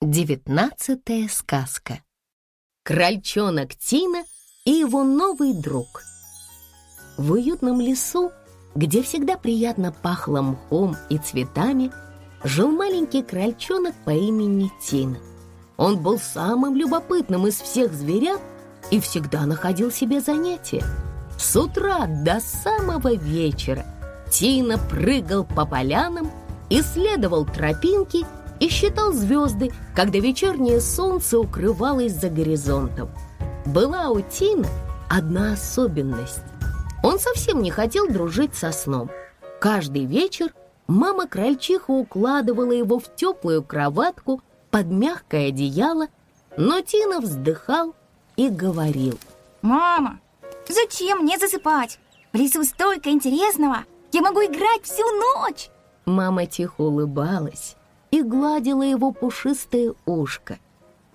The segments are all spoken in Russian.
Девятнадцатая сказка. Крольчонок Тина и его новый друг. В уютном лесу, где всегда приятно пахло мхом и цветами, жил маленький крольчонок по имени Тина. Он был самым любопытным из всех зверят и всегда находил себе занятия. С утра до самого вечера Тина прыгал по полянам, исследовал тропинки и считал звезды, когда вечернее солнце укрывалось за горизонтом. Была у Тина одна особенность. Он совсем не хотел дружить со сном. Каждый вечер мама-крольчиха укладывала его в теплую кроватку под мягкое одеяло, но Тина вздыхал и говорил. «Мама, зачем мне засыпать? В лесу столько интересного! Я могу играть всю ночь!» Мама тихо улыбалась и гладила его пушистое ушко.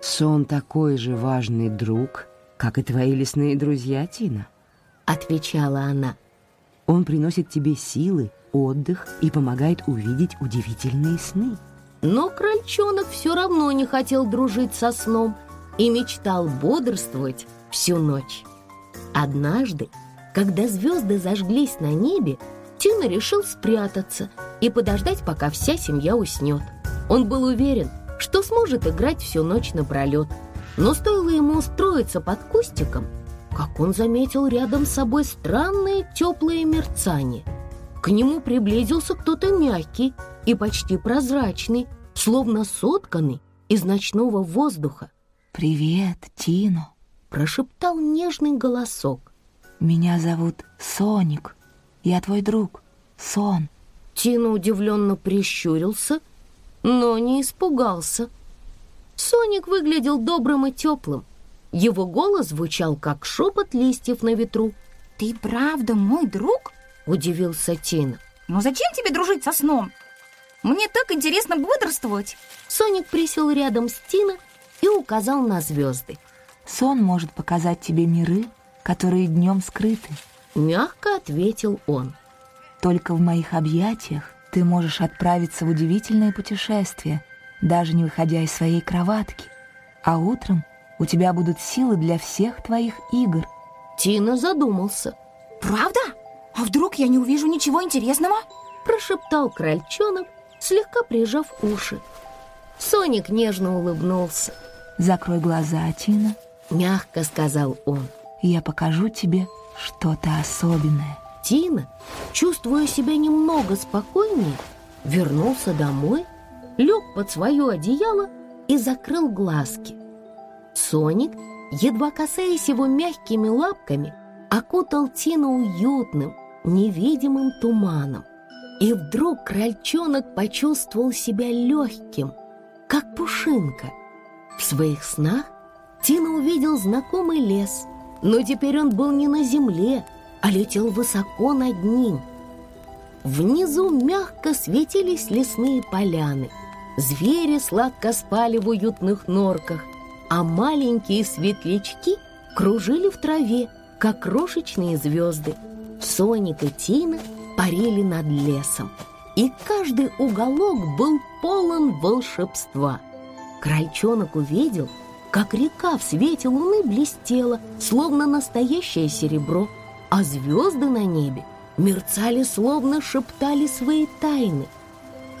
«Сон такой же важный друг, как и твои лесные друзья, Тина», — отвечала она. «Он приносит тебе силы, отдых и помогает увидеть удивительные сны». Но крольчонок все равно не хотел дружить со сном и мечтал бодрствовать всю ночь. Однажды, когда звезды зажглись на небе, Тина решил спрятаться и подождать, пока вся семья уснет. Он был уверен, что сможет играть всю ночь напролет, но стоило ему устроиться под кустиком, как он заметил рядом с собой странное теплое мерцание. К нему приблизился кто-то мягкий и почти прозрачный, словно сотканный из ночного воздуха. «Привет, Тино!» — прошептал нежный голосок. «Меня зовут Соник. Я твой друг, Сон». Тина удивленно прищурился — но не испугался. Соник выглядел добрым и теплым. Его голос звучал, как шепот листьев на ветру. «Ты правда мой друг?» — удивился Тина. «Но зачем тебе дружить со сном? Мне так интересно бодрствовать!» Соник присел рядом с Тина и указал на звезды. «Сон может показать тебе миры, которые днем скрыты», — мягко ответил он. «Только в моих объятиях ты можешь отправиться в удивительное путешествие, даже не выходя из своей кроватки. А утром у тебя будут силы для всех твоих игр. Тина задумался. Правда? А вдруг я не увижу ничего интересного? Прошептал крольчонок, слегка прижав уши. Соник нежно улыбнулся. «Закрой глаза, Тина», — мягко сказал он. «Я покажу тебе что-то особенное». Тина, чувствуя себя немного спокойнее, вернулся домой, лег под свое одеяло и закрыл глазки. Соник, едва касаясь его мягкими лапками, окутал Тину уютным, невидимым туманом. И вдруг крольчонок почувствовал себя легким, как пушинка. В своих снах Тина увидел знакомый лес, но теперь он был не на земле, а летел высоко над ним. Внизу мягко светились лесные поляны. Звери сладко спали в уютных норках, а маленькие светлячки кружили в траве, как крошечные звезды. Соник и Тина парили над лесом, и каждый уголок был полон волшебства. Крольчонок увидел, как река в свете луны блестела, словно настоящее серебро – а звезды на небе мерцали, словно шептали свои тайны.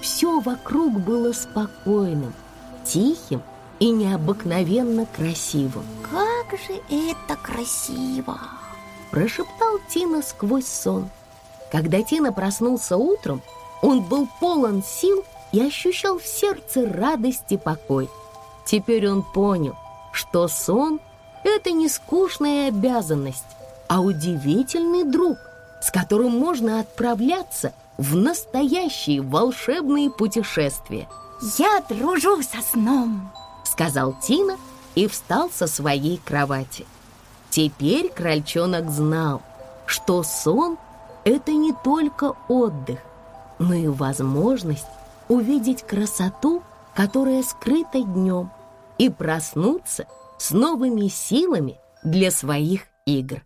Все вокруг было спокойным, тихим и необыкновенно красивым. «Как же это красиво!» прошептал Тина сквозь сон. Когда Тина проснулся утром, он был полон сил и ощущал в сердце радость и покой. Теперь он понял, что сон — это не скучная обязанность, а удивительный друг, с которым можно отправляться в настоящие волшебные путешествия. «Я дружу со сном», — сказал Тина и встал со своей кровати. Теперь крольчонок знал, что сон — это не только отдых, но и возможность увидеть красоту, которая скрыта днем, и проснуться с новыми силами для своих игр.